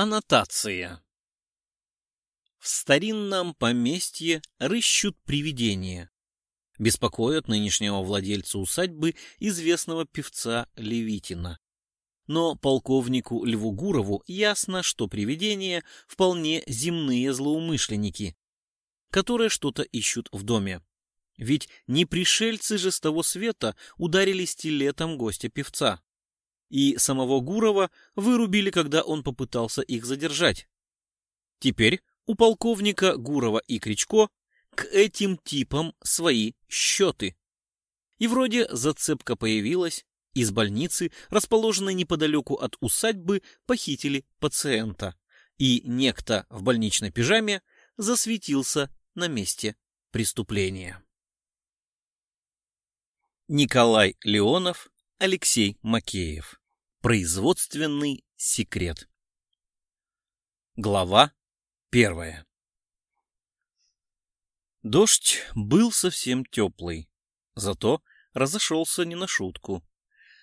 Аннотация В старинном поместье рыщут привидения. Беспокоят нынешнего владельца усадьбы известного певца Левитина. Но полковнику Льву Гурову ясно, что привидения вполне земные злоумышленники, которые что-то ищут в доме. Ведь не пришельцы же с того света ударили стилетом гостя певца и самого Гурова вырубили, когда он попытался их задержать. Теперь у полковника Гурова и Кричко к этим типам свои счеты. И вроде зацепка появилась, из больницы, расположенной неподалеку от усадьбы, похитили пациента, и некто в больничной пижаме засветился на месте преступления. Николай Леонов, Алексей Макеев Производственный секрет. Глава первая. Дождь был совсем теплый, зато разошелся не на шутку.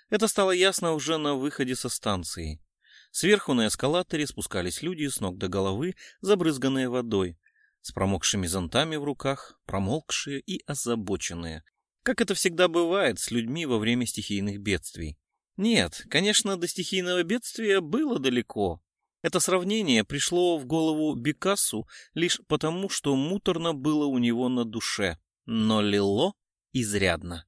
Это стало ясно уже на выходе со станции. Сверху на эскалаторе спускались люди с ног до головы, забрызганные водой, с промокшими зонтами в руках, промолкшие и озабоченные, как это всегда бывает с людьми во время стихийных бедствий. Нет, конечно, до стихийного бедствия было далеко. Это сравнение пришло в голову Бекасу лишь потому, что муторно было у него на душе, но лило изрядно.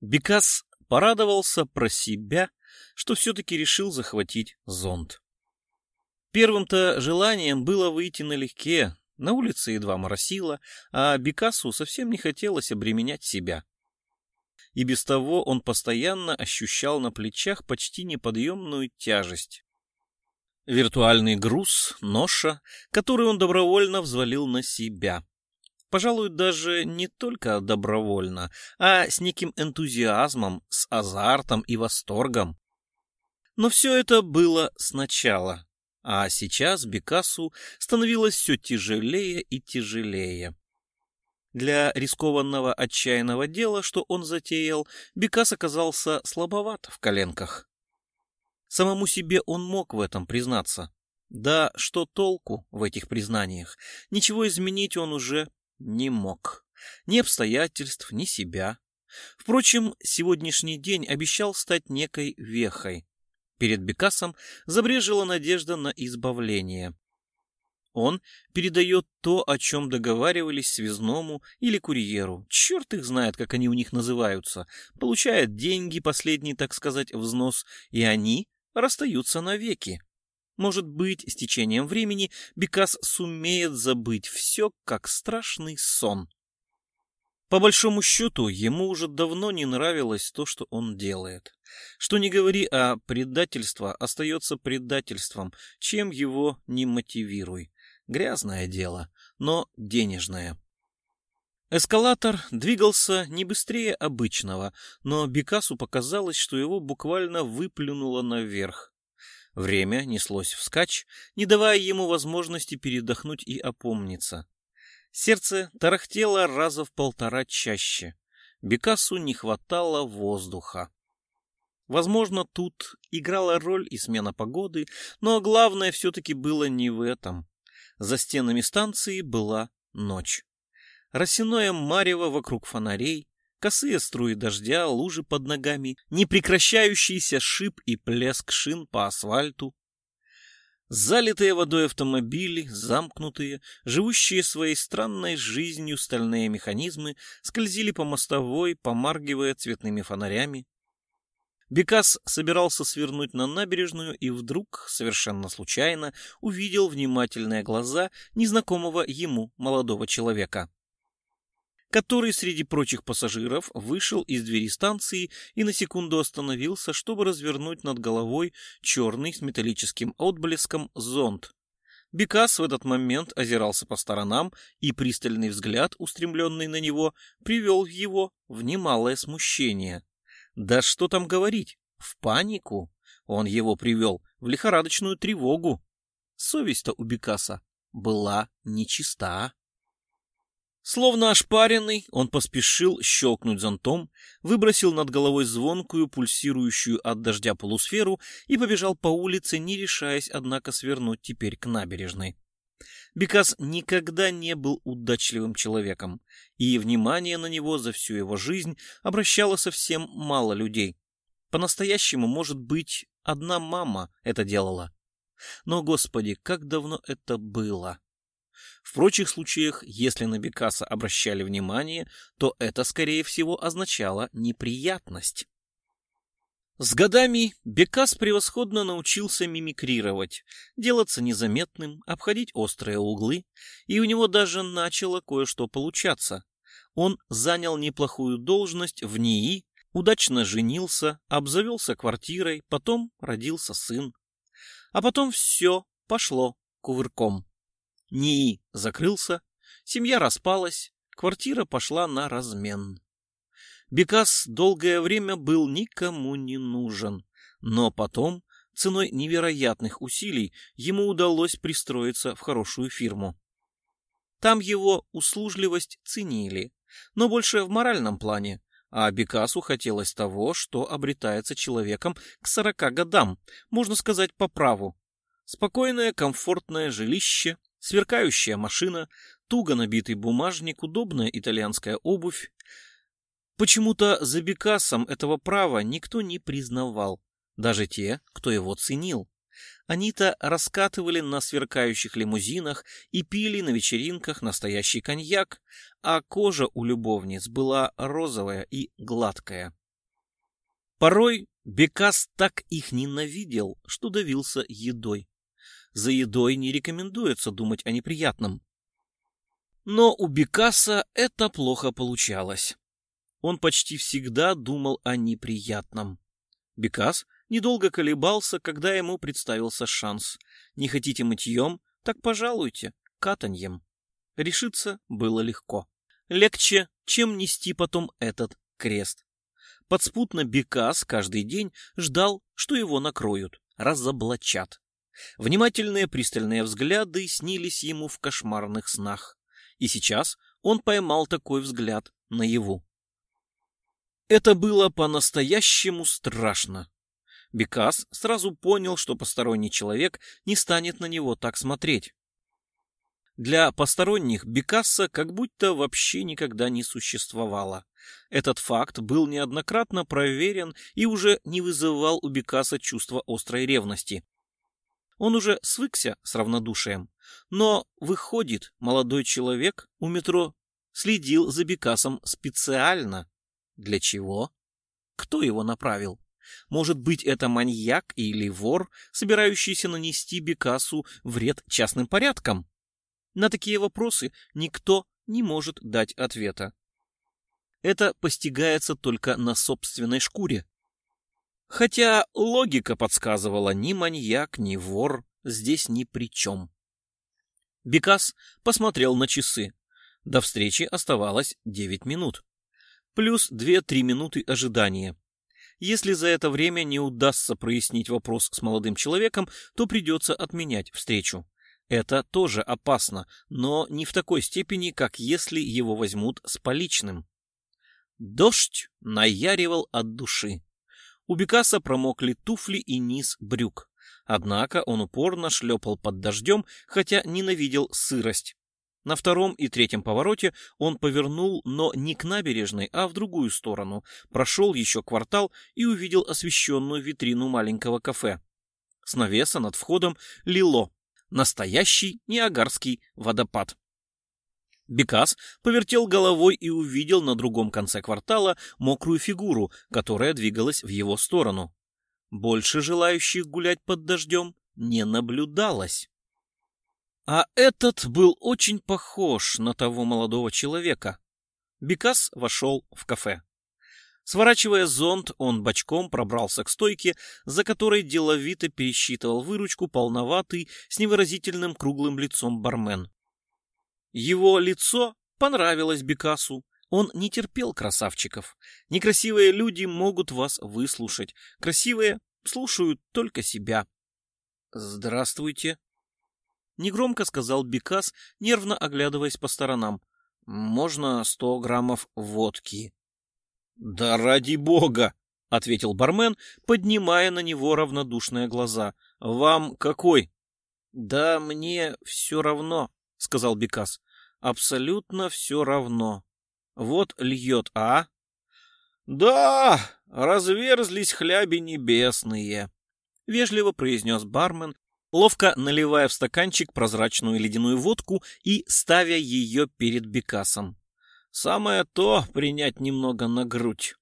Бекас порадовался про себя, что все-таки решил захватить зонт. Первым-то желанием было выйти налегке, на улице едва моросило, а Бекасу совсем не хотелось обременять себя и без того он постоянно ощущал на плечах почти неподъемную тяжесть. Виртуальный груз, ноша, который он добровольно взвалил на себя. Пожалуй, даже не только добровольно, а с неким энтузиазмом, с азартом и восторгом. Но все это было сначала, а сейчас Бекасу становилось все тяжелее и тяжелее. Для рискованного отчаянного дела, что он затеял, Бекас оказался слабоват в коленках. Самому себе он мог в этом признаться. Да что толку в этих признаниях? Ничего изменить он уже не мог. Ни обстоятельств, ни себя. Впрочем, сегодняшний день обещал стать некой вехой. Перед Бекасом забрежила надежда на избавление он передает то, о чем договаривались связному или курьеру. Черт их знает, как они у них называются. Получает деньги, последний, так сказать, взнос, и они расстаются навеки. Может быть, с течением времени Бекас сумеет забыть все, как страшный сон. По большому счету, ему уже давно не нравилось то, что он делает. Что не говори, а предательство остается предательством, чем его не мотивируй. Грязное дело, но денежное. Эскалатор двигался не быстрее обычного, но Бекасу показалось, что его буквально выплюнуло наверх. Время неслось вскачь, не давая ему возможности передохнуть и опомниться. Сердце тарахтело раза в полтора чаще. Бекасу не хватало воздуха. Возможно, тут играла роль и смена погоды, но главное все-таки было не в этом. За стенами станции была ночь. Росяное марево вокруг фонарей, косые струи дождя, лужи под ногами, непрекращающийся шип и плеск шин по асфальту. Залитые водой автомобили, замкнутые, живущие своей странной жизнью стальные механизмы скользили по мостовой, помаргивая цветными фонарями. Бекас собирался свернуть на набережную и вдруг, совершенно случайно, увидел внимательные глаза незнакомого ему молодого человека, который среди прочих пассажиров вышел из двери станции и на секунду остановился, чтобы развернуть над головой черный с металлическим отблеском зонт. Бекас в этот момент озирался по сторонам, и пристальный взгляд, устремленный на него, привел его в немалое смущение. Да что там говорить, в панику. Он его привел в лихорадочную тревогу. Совесть-то у Бекаса была нечиста. Словно ошпаренный, он поспешил щелкнуть зонтом, выбросил над головой звонкую, пульсирующую от дождя полусферу и побежал по улице, не решаясь, однако, свернуть теперь к набережной. Бекас никогда не был удачливым человеком, и внимание на него за всю его жизнь обращало совсем мало людей. По-настоящему, может быть, одна мама это делала. Но, господи, как давно это было! В прочих случаях, если на Бекаса обращали внимание, то это, скорее всего, означало неприятность. С годами Бекас превосходно научился мимикрировать, делаться незаметным, обходить острые углы, и у него даже начало кое-что получаться. Он занял неплохую должность в НИИ, удачно женился, обзавелся квартирой, потом родился сын. А потом все пошло кувырком. НИИ закрылся, семья распалась, квартира пошла на размен. Бекас долгое время был никому не нужен, но потом, ценой невероятных усилий, ему удалось пристроиться в хорошую фирму. Там его услужливость ценили, но больше в моральном плане, а Бекасу хотелось того, что обретается человеком к 40 годам, можно сказать, по праву. Спокойное, комфортное жилище, сверкающая машина, туго набитый бумажник, удобная итальянская обувь, Почему-то за Бекасом этого права никто не признавал, даже те, кто его ценил. Они-то раскатывали на сверкающих лимузинах и пили на вечеринках настоящий коньяк, а кожа у любовниц была розовая и гладкая. Порой Бекас так их ненавидел, что давился едой. За едой не рекомендуется думать о неприятном. Но у Бекаса это плохо получалось. Он почти всегда думал о неприятном. Бекас недолго колебался, когда ему представился шанс. Не хотите мытьем? Так пожалуйте, катаньем. Решиться было легко. Легче, чем нести потом этот крест. Подспутно Бекас каждый день ждал, что его накроют, разоблачат. Внимательные пристальные взгляды снились ему в кошмарных снах. И сейчас он поймал такой взгляд наяву. Это было по-настоящему страшно. Бекас сразу понял, что посторонний человек не станет на него так смотреть. Для посторонних Бекаса как будто вообще никогда не существовало. Этот факт был неоднократно проверен и уже не вызывал у Бекаса чувства острой ревности. Он уже свыкся с равнодушием. Но, выходит, молодой человек у метро следил за Бекасом специально. Для чего? Кто его направил? Может быть, это маньяк или вор, собирающийся нанести Бекасу вред частным порядкам? На такие вопросы никто не может дать ответа. Это постигается только на собственной шкуре. Хотя логика подсказывала, ни маньяк, ни вор здесь ни при чем. Бекас посмотрел на часы. До встречи оставалось девять минут плюс 2-3 минуты ожидания. Если за это время не удастся прояснить вопрос с молодым человеком, то придется отменять встречу. Это тоже опасно, но не в такой степени, как если его возьмут с поличным. Дождь наяривал от души. У Бекаса промокли туфли и низ брюк. Однако он упорно шлепал под дождем, хотя ненавидел сырость. На втором и третьем повороте он повернул, но не к набережной, а в другую сторону, прошел еще квартал и увидел освещенную витрину маленького кафе. С навеса над входом лило. Настоящий Ниагарский водопад. Бекас повертел головой и увидел на другом конце квартала мокрую фигуру, которая двигалась в его сторону. Больше желающих гулять под дождем не наблюдалось. А этот был очень похож на того молодого человека. Бекас вошел в кафе. Сворачивая зонт, он бочком пробрался к стойке, за которой деловито пересчитывал выручку полноватый с невыразительным круглым лицом бармен. Его лицо понравилось Бекасу. Он не терпел красавчиков. Некрасивые люди могут вас выслушать. Красивые слушают только себя. «Здравствуйте», Негромко сказал Бекас, нервно оглядываясь по сторонам. «Можно сто граммов водки». «Да ради бога!» — ответил бармен, поднимая на него равнодушные глаза. «Вам какой?» «Да мне все равно», — сказал Бекас. «Абсолютно все равно. Вот льет, а?» «Да, разверзлись хляби небесные», — вежливо произнес бармен, ловко наливая в стаканчик прозрачную ледяную водку и ставя ее перед Бекасом. Самое то принять немного на грудь.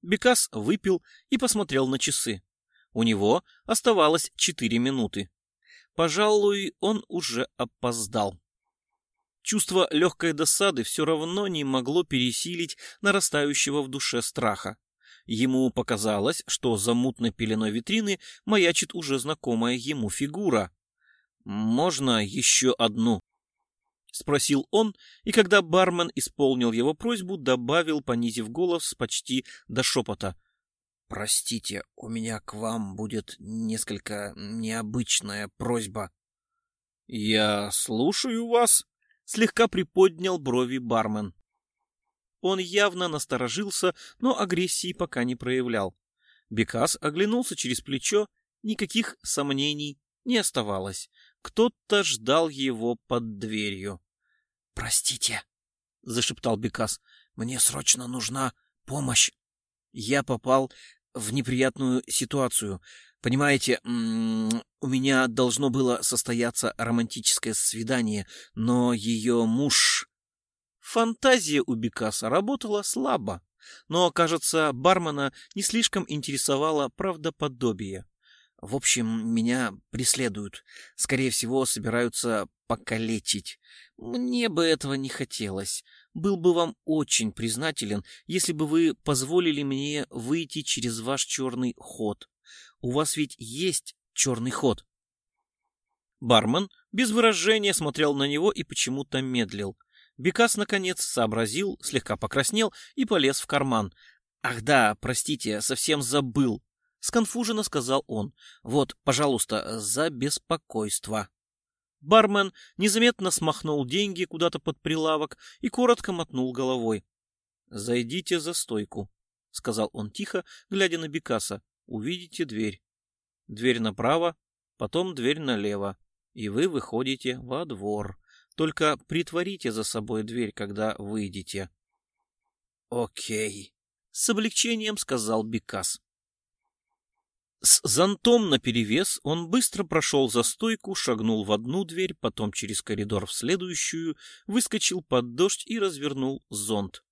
Бекас выпил и посмотрел на часы. У него оставалось четыре минуты. Пожалуй, он уже опоздал. Чувство легкой досады все равно не могло пересилить нарастающего в душе страха. Ему показалось, что за мутной пеленой витрины маячит уже знакомая ему фигура. «Можно еще одну?» — спросил он, и когда бармен исполнил его просьбу, добавил, понизив голос почти до шепота. «Простите, у меня к вам будет несколько необычная просьба». «Я слушаю вас», — слегка приподнял брови бармен. Он явно насторожился, но агрессии пока не проявлял. Бекас оглянулся через плечо, никаких сомнений не оставалось. Кто-то ждал его под дверью. «Простите», — зашептал Бекас, — «мне срочно нужна помощь. Я попал в неприятную ситуацию. Понимаете, у меня должно было состояться романтическое свидание, но ее муж...» Фантазия у Бекаса работала слабо, но, кажется, бармена не слишком интересовало правдоподобие. В общем, меня преследуют. Скорее всего, собираются покалечить. Мне бы этого не хотелось. Был бы вам очень признателен, если бы вы позволили мне выйти через ваш черный ход. У вас ведь есть черный ход. Бармен без выражения смотрел на него и почему-то медлил. Бекас, наконец, сообразил, слегка покраснел и полез в карман. «Ах да, простите, совсем забыл!» — сконфуженно сказал он. «Вот, пожалуйста, за беспокойство!» Бармен незаметно смахнул деньги куда-то под прилавок и коротко мотнул головой. «Зайдите за стойку», — сказал он тихо, глядя на Бекаса. «Увидите дверь. Дверь направо, потом дверь налево, и вы выходите во двор». Только притворите за собой дверь, когда выйдете. Окей, с облегчением сказал Бекас. С зонтом наперевес он быстро прошел за стойку, шагнул в одну дверь, потом через коридор в следующую, выскочил под дождь и развернул зонт.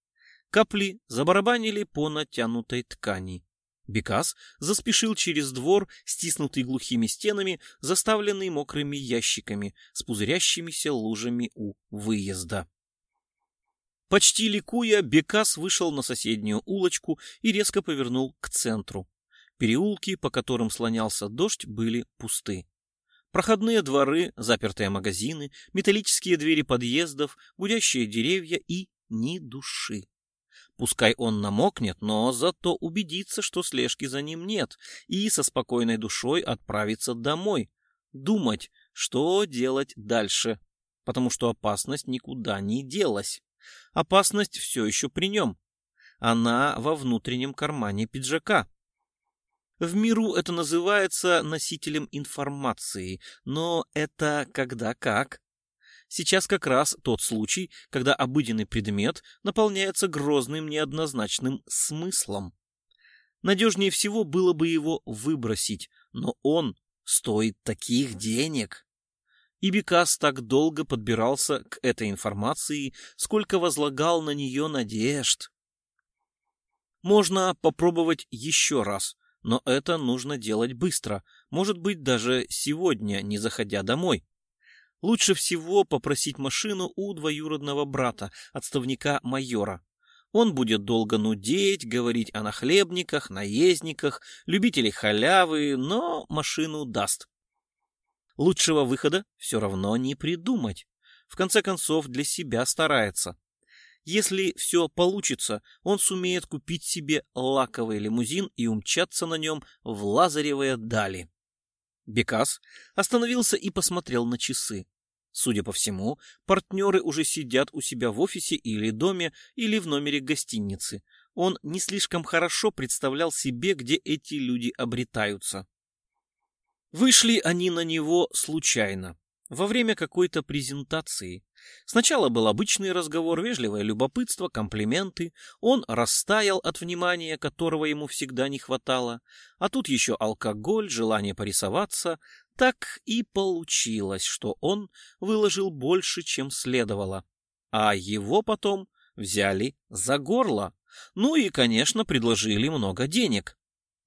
Капли забарабанили по натянутой ткани. Бекас заспешил через двор, стиснутый глухими стенами, заставленный мокрыми ящиками с пузырящимися лужами у выезда. Почти ликуя, Бекас вышел на соседнюю улочку и резко повернул к центру. Переулки, по которым слонялся дождь, были пусты. Проходные дворы, запертые магазины, металлические двери подъездов, гудящие деревья и ни души. Пускай он намокнет, но зато убедится, что слежки за ним нет, и со спокойной душой отправится домой. Думать, что делать дальше, потому что опасность никуда не делась. Опасность все еще при нем. Она во внутреннем кармане пиджака. В миру это называется носителем информации, но это когда как. Сейчас как раз тот случай, когда обыденный предмет наполняется грозным неоднозначным смыслом. Надежнее всего было бы его выбросить, но он стоит таких денег. И Бекас так долго подбирался к этой информации, сколько возлагал на нее надежд. Можно попробовать еще раз, но это нужно делать быстро, может быть, даже сегодня, не заходя домой. Лучше всего попросить машину у двоюродного брата, отставника майора. Он будет долго нудеть, говорить о нахлебниках, наездниках, любителей халявы, но машину даст. Лучшего выхода все равно не придумать. В конце концов, для себя старается. Если все получится, он сумеет купить себе лаковый лимузин и умчаться на нем в Лазаревые дали. Бекас остановился и посмотрел на часы. Судя по всему, партнеры уже сидят у себя в офисе или доме, или в номере гостиницы. Он не слишком хорошо представлял себе, где эти люди обретаются. Вышли они на него случайно, во время какой-то презентации. Сначала был обычный разговор, вежливое любопытство, комплименты. Он растаял от внимания, которого ему всегда не хватало. А тут еще алкоголь, желание порисоваться. Так и получилось, что он выложил больше, чем следовало. А его потом взяли за горло. Ну и, конечно, предложили много денег.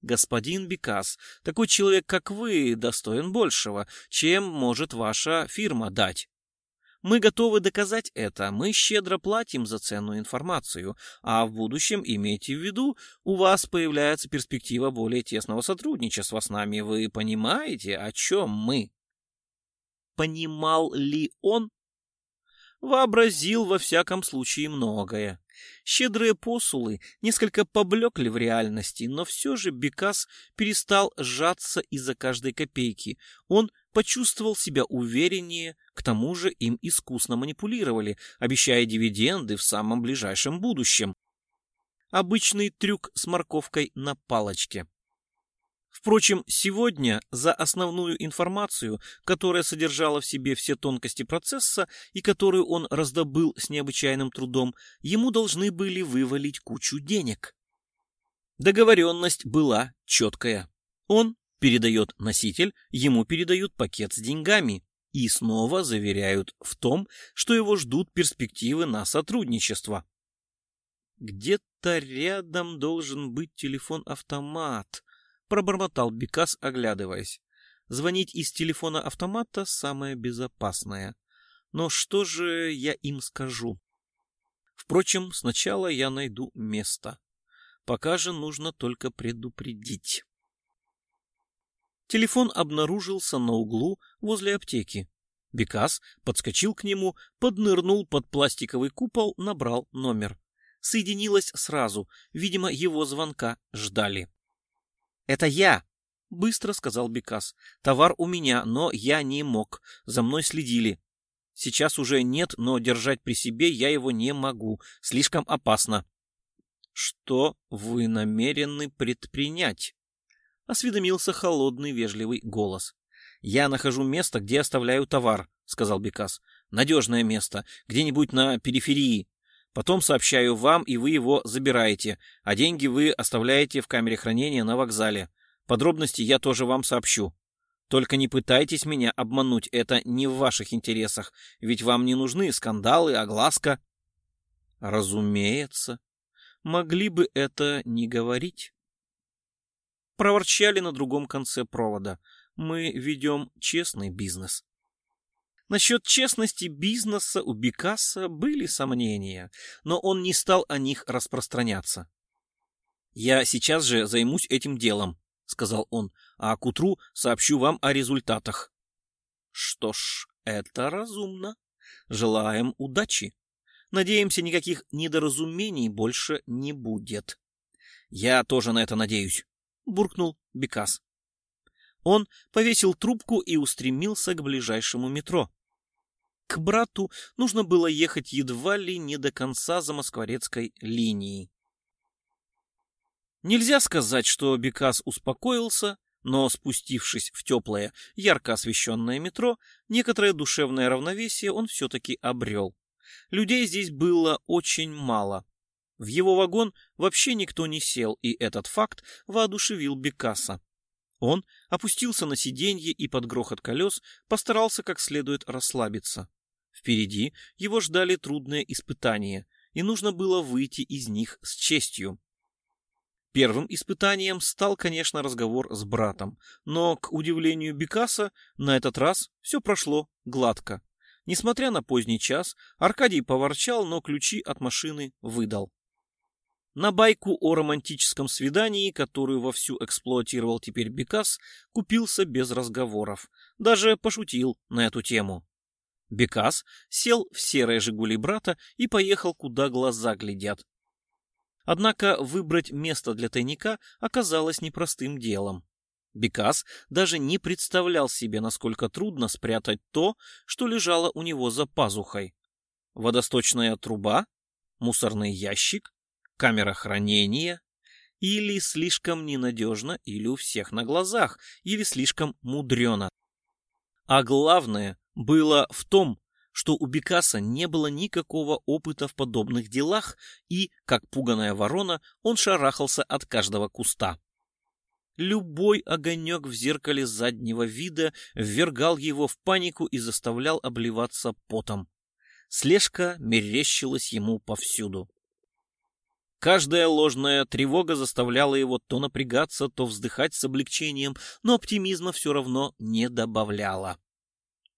Господин Бекас, такой человек, как вы, достоин большего, чем может ваша фирма дать. Мы готовы доказать это, мы щедро платим за ценную информацию, а в будущем, имейте в виду, у вас появляется перспектива более тесного сотрудничества с нами. Вы понимаете, о чем мы? Понимал ли он? Вообразил во всяком случае многое. Щедрые посулы несколько поблекли в реальности, но все же Бекас перестал сжаться из-за каждой копейки. Он почувствовал себя увереннее, к тому же им искусно манипулировали, обещая дивиденды в самом ближайшем будущем. Обычный трюк с морковкой на палочке. Впрочем, сегодня за основную информацию, которая содержала в себе все тонкости процесса и которую он раздобыл с необычайным трудом, ему должны были вывалить кучу денег. Договоренность была четкая. Он передает носитель, ему передают пакет с деньгами и снова заверяют в том, что его ждут перспективы на сотрудничество. «Где-то рядом должен быть телефон-автомат», — пробормотал Бекас, оглядываясь. «Звонить из телефона-автомата самое безопасное. Но что же я им скажу?» «Впрочем, сначала я найду место. Пока же нужно только предупредить». Телефон обнаружился на углу возле аптеки. Бекас подскочил к нему, поднырнул под пластиковый купол, набрал номер. Соединилась сразу. Видимо, его звонка ждали. «Это я!» — быстро сказал Бекас. «Товар у меня, но я не мог. За мной следили. Сейчас уже нет, но держать при себе я его не могу. Слишком опасно». «Что вы намерены предпринять?» — осведомился холодный вежливый голос. «Я нахожу место, где оставляю товар», — сказал Бекас. «Надежное место, где-нибудь на периферии. Потом сообщаю вам, и вы его забираете, а деньги вы оставляете в камере хранения на вокзале. Подробности я тоже вам сообщу. Только не пытайтесь меня обмануть, это не в ваших интересах, ведь вам не нужны скандалы, огласка». «Разумеется. Могли бы это не говорить» проворчали на другом конце провода. Мы ведем честный бизнес. Насчет честности бизнеса у Бекаса были сомнения, но он не стал о них распространяться. «Я сейчас же займусь этим делом», — сказал он, — «а к утру сообщу вам о результатах». «Что ж, это разумно. Желаем удачи. Надеемся, никаких недоразумений больше не будет». «Я тоже на это надеюсь» буркнул Бекас. Он повесил трубку и устремился к ближайшему метро. К брату нужно было ехать едва ли не до конца за замоскворецкой линией. Нельзя сказать, что Бекас успокоился, но, спустившись в теплое, ярко освещенное метро, некоторое душевное равновесие он все-таки обрел. Людей здесь было очень мало. В его вагон вообще никто не сел, и этот факт воодушевил Бекаса. Он опустился на сиденье и под грохот колес постарался как следует расслабиться. Впереди его ждали трудные испытания, и нужно было выйти из них с честью. Первым испытанием стал, конечно, разговор с братом, но, к удивлению Бекаса, на этот раз все прошло гладко. Несмотря на поздний час, Аркадий поворчал, но ключи от машины выдал. На байку о романтическом свидании, которую вовсю эксплуатировал теперь Бекас, купился без разговоров. Даже пошутил на эту тему. Бекас сел в серое «Жигули» брата и поехал, куда глаза глядят. Однако выбрать место для тайника оказалось непростым делом. Бекас даже не представлял себе, насколько трудно спрятать то, что лежало у него за пазухой. Водосточная труба? Мусорный ящик? камера хранения, или слишком ненадежно, или у всех на глазах, или слишком мудрено. А главное было в том, что у Бекаса не было никакого опыта в подобных делах, и, как пуганая ворона, он шарахался от каждого куста. Любой огонек в зеркале заднего вида ввергал его в панику и заставлял обливаться потом. Слежка мерещилась ему повсюду. Каждая ложная тревога заставляла его то напрягаться, то вздыхать с облегчением, но оптимизма все равно не добавляла.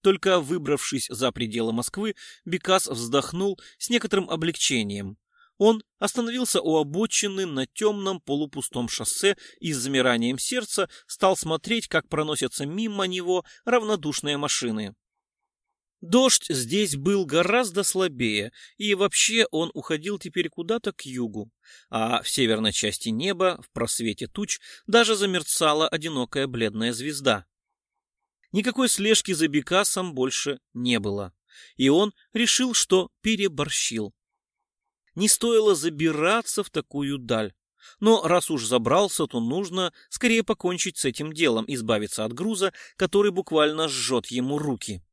Только выбравшись за пределы Москвы, Бекас вздохнул с некоторым облегчением. Он остановился у обочины на темном полупустом шоссе и с замиранием сердца стал смотреть, как проносятся мимо него равнодушные машины. Дождь здесь был гораздо слабее, и вообще он уходил теперь куда-то к югу, а в северной части неба, в просвете туч, даже замерцала одинокая бледная звезда. Никакой слежки за Бекасом больше не было, и он решил, что переборщил. Не стоило забираться в такую даль. Но раз уж забрался, то нужно скорее покончить с этим делом, избавиться от груза, который буквально жжет ему руки.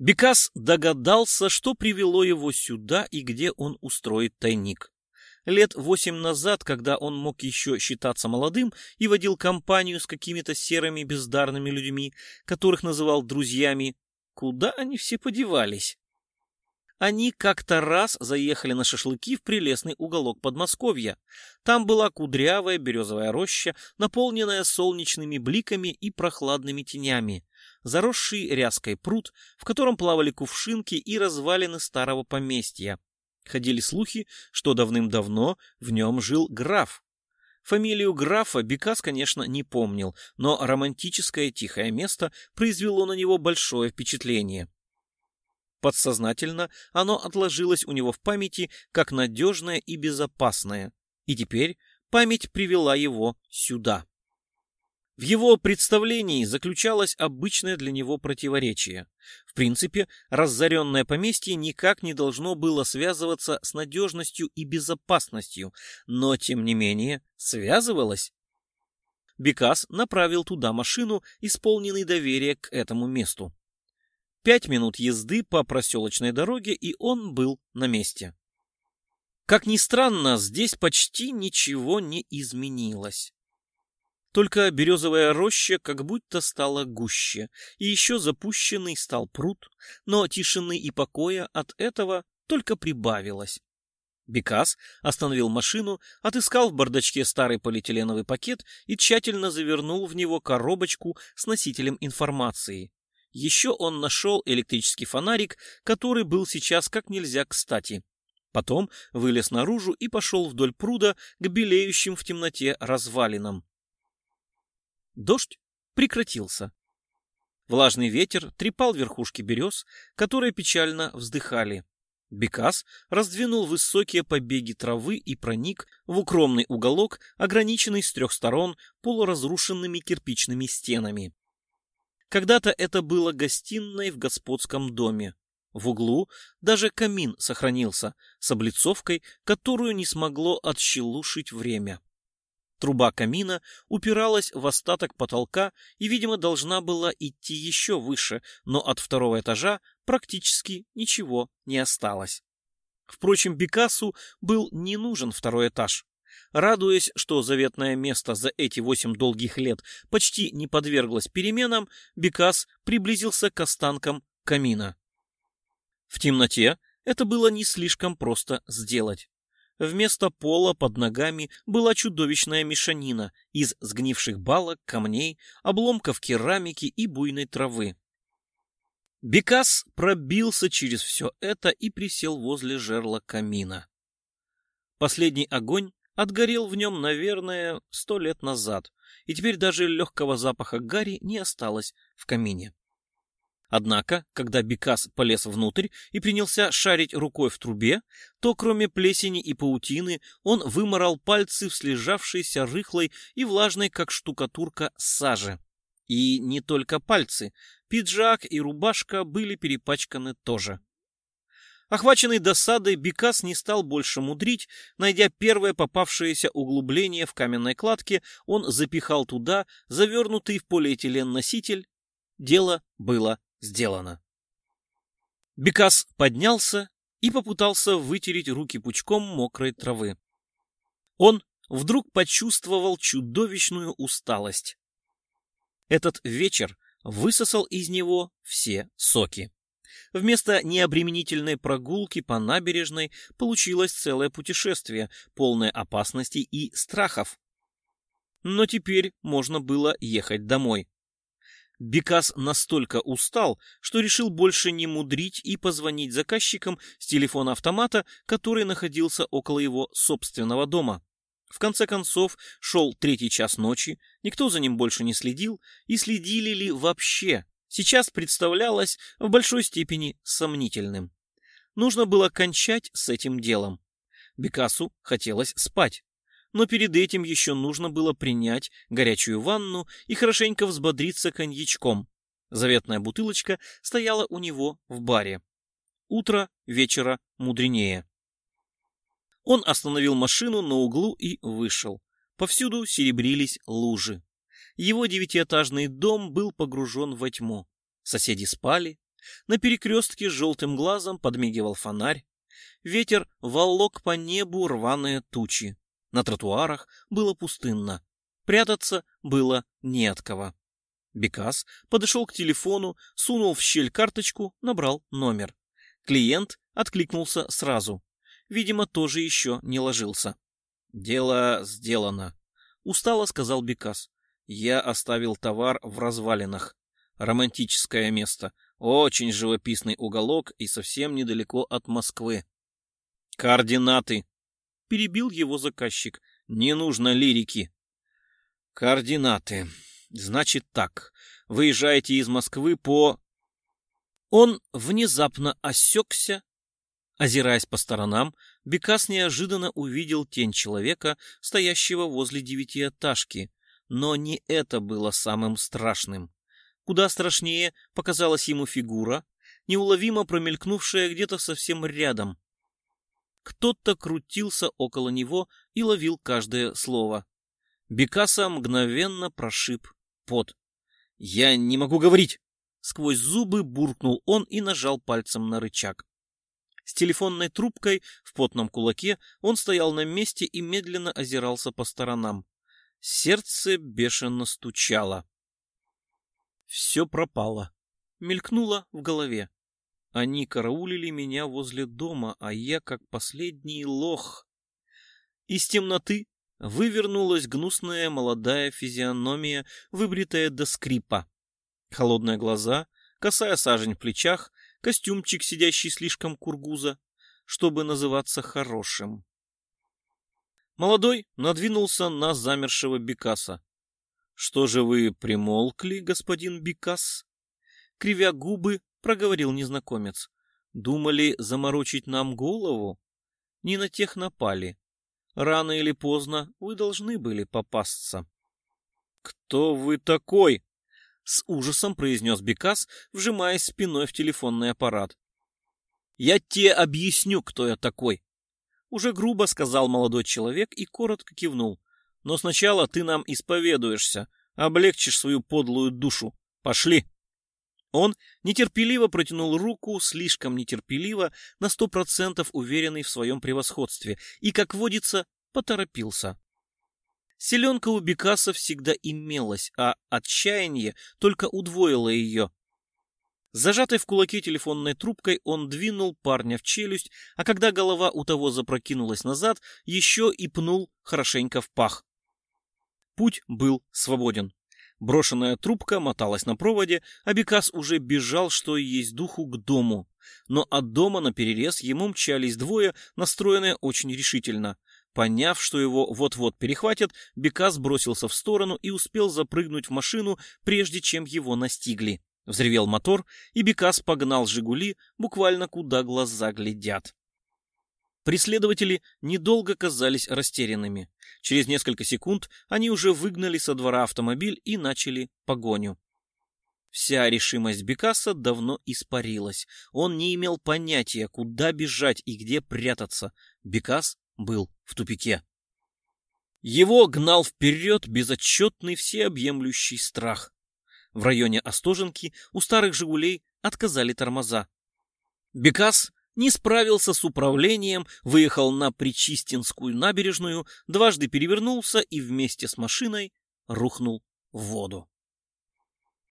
Бекас догадался, что привело его сюда и где он устроит тайник. Лет восемь назад, когда он мог еще считаться молодым и водил компанию с какими-то серыми бездарными людьми, которых называл друзьями, куда они все подевались? Они как-то раз заехали на шашлыки в прелестный уголок Подмосковья. Там была кудрявая березовая роща, наполненная солнечными бликами и прохладными тенями заросший ряской пруд, в котором плавали кувшинки и развалины старого поместья. Ходили слухи, что давным-давно в нем жил граф. Фамилию графа Бекас, конечно, не помнил, но романтическое тихое место произвело на него большое впечатление. Подсознательно оно отложилось у него в памяти как надежное и безопасное, и теперь память привела его сюда. В его представлении заключалось обычное для него противоречие. В принципе, разоренное поместье никак не должно было связываться с надежностью и безопасностью, но, тем не менее, связывалось. Бекас направил туда машину, исполненный доверия к этому месту. Пять минут езды по проселочной дороге, и он был на месте. Как ни странно, здесь почти ничего не изменилось. Только березовая роща как будто стала гуще, и еще запущенный стал пруд, но тишины и покоя от этого только прибавилось. Бекас остановил машину, отыскал в бардачке старый полиэтиленовый пакет и тщательно завернул в него коробочку с носителем информации. Еще он нашел электрический фонарик, который был сейчас как нельзя кстати. Потом вылез наружу и пошел вдоль пруда к белеющим в темноте развалинам. Дождь прекратился. Влажный ветер трепал верхушки берез, которые печально вздыхали. Бекас раздвинул высокие побеги травы и проник в укромный уголок, ограниченный с трех сторон полуразрушенными кирпичными стенами. Когда-то это было гостиной в господском доме. В углу даже камин сохранился с облицовкой, которую не смогло отщелушить время. Труба камина упиралась в остаток потолка и, видимо, должна была идти еще выше, но от второго этажа практически ничего не осталось. Впрочем, Бекасу был не нужен второй этаж. Радуясь, что заветное место за эти восемь долгих лет почти не подверглось переменам, Бекас приблизился к останкам камина. В темноте это было не слишком просто сделать. Вместо пола под ногами была чудовищная мешанина из сгнивших балок, камней, обломков керамики и буйной травы. Бекас пробился через все это и присел возле жерла камина. Последний огонь отгорел в нем, наверное, сто лет назад, и теперь даже легкого запаха гари не осталось в камине. Однако, когда Бекас полез внутрь и принялся шарить рукой в трубе, то кроме плесени и паутины он выморал пальцы в слежавшейся рыхлой и влажной, как штукатурка, саже. И не только пальцы, пиджак и рубашка были перепачканы тоже. Охваченный досадой, Бекас не стал больше мудрить. Найдя первое попавшееся углубление в каменной кладке, он запихал туда завернутый в полиэтилен носитель. Дело было сделано. Бекас поднялся и попытался вытереть руки пучком мокрой травы. Он вдруг почувствовал чудовищную усталость. Этот вечер высосал из него все соки. Вместо необременительной прогулки по набережной получилось целое путешествие, полное опасностей и страхов. Но теперь можно было ехать домой. Бекас настолько устал, что решил больше не мудрить и позвонить заказчикам с телефона автомата, который находился около его собственного дома. В конце концов, шел третий час ночи, никто за ним больше не следил, и следили ли вообще, сейчас представлялось в большой степени сомнительным. Нужно было кончать с этим делом. Бекасу хотелось спать но перед этим еще нужно было принять горячую ванну и хорошенько взбодриться коньячком. Заветная бутылочка стояла у него в баре. Утро вечера мудренее. Он остановил машину на углу и вышел. Повсюду серебрились лужи. Его девятиэтажный дом был погружен во тьму. Соседи спали. На перекрестке желтым глазом подмигивал фонарь. Ветер волок по небу рваные тучи. На тротуарах было пустынно. Прятаться было не от кого. Бекас подошел к телефону, сунул в щель карточку, набрал номер. Клиент откликнулся сразу. Видимо, тоже еще не ложился. «Дело сделано», — устало сказал Бекас. «Я оставил товар в развалинах. Романтическое место. Очень живописный уголок и совсем недалеко от Москвы». «Координаты», перебил его заказчик. «Не нужно лирики». «Координаты. Значит так. Выезжаете из Москвы по...» Он внезапно осекся. Озираясь по сторонам, Бекас неожиданно увидел тень человека, стоящего возле девятиэтажки. Но не это было самым страшным. Куда страшнее показалась ему фигура, неуловимо промелькнувшая где-то совсем рядом — кто-то крутился около него и ловил каждое слово. Бекаса мгновенно прошиб пот. «Я не могу говорить!» Сквозь зубы буркнул он и нажал пальцем на рычаг. С телефонной трубкой в потном кулаке он стоял на месте и медленно озирался по сторонам. Сердце бешено стучало. Все пропало. Мелькнуло в голове. Они караулили меня возле дома, а я, как последний лох, из темноты вывернулась гнусная молодая физиономия, выбритая до скрипа. Холодные глаза, косая сажень в плечах, костюмчик, сидящий слишком кургуза, чтобы называться хорошим. Молодой надвинулся на замершего Бекаса. — Что же вы примолкли, господин Бекас? Кривя губы, проговорил незнакомец. Думали заморочить нам голову? Не на тех напали. Рано или поздно вы должны были попасться. Кто вы такой? С ужасом произнес Бекас, вжимаясь спиной в телефонный аппарат. Я тебе объясню, кто я такой. Уже грубо сказал молодой человек и коротко кивнул. Но сначала ты нам исповедуешься, облегчишь свою подлую душу. Пошли. Он нетерпеливо протянул руку, слишком нетерпеливо, на сто процентов уверенный в своем превосходстве, и, как водится, поторопился. Селенка у Бекаса всегда имелась, а отчаяние только удвоило ее. Зажатой в кулаке телефонной трубкой он двинул парня в челюсть, а когда голова у того запрокинулась назад, еще и пнул хорошенько в пах. Путь был свободен. Брошенная трубка моталась на проводе, а Бекас уже бежал, что и есть духу, к дому. Но от дома на перерез ему мчались двое, настроенные очень решительно. Поняв, что его вот-вот перехватят, Бекас бросился в сторону и успел запрыгнуть в машину, прежде чем его настигли. Взревел мотор, и Бекас погнал «Жигули» буквально куда глаза глядят. Преследователи недолго казались растерянными. Через несколько секунд они уже выгнали со двора автомобиль и начали погоню. Вся решимость Бекаса давно испарилась. Он не имел понятия, куда бежать и где прятаться. Бекас был в тупике. Его гнал вперед безотчетный всеобъемлющий страх. В районе Остоженки у старых «Жигулей» отказали тормоза. Бекас не справился с управлением, выехал на Причистинскую набережную, дважды перевернулся и вместе с машиной рухнул в воду.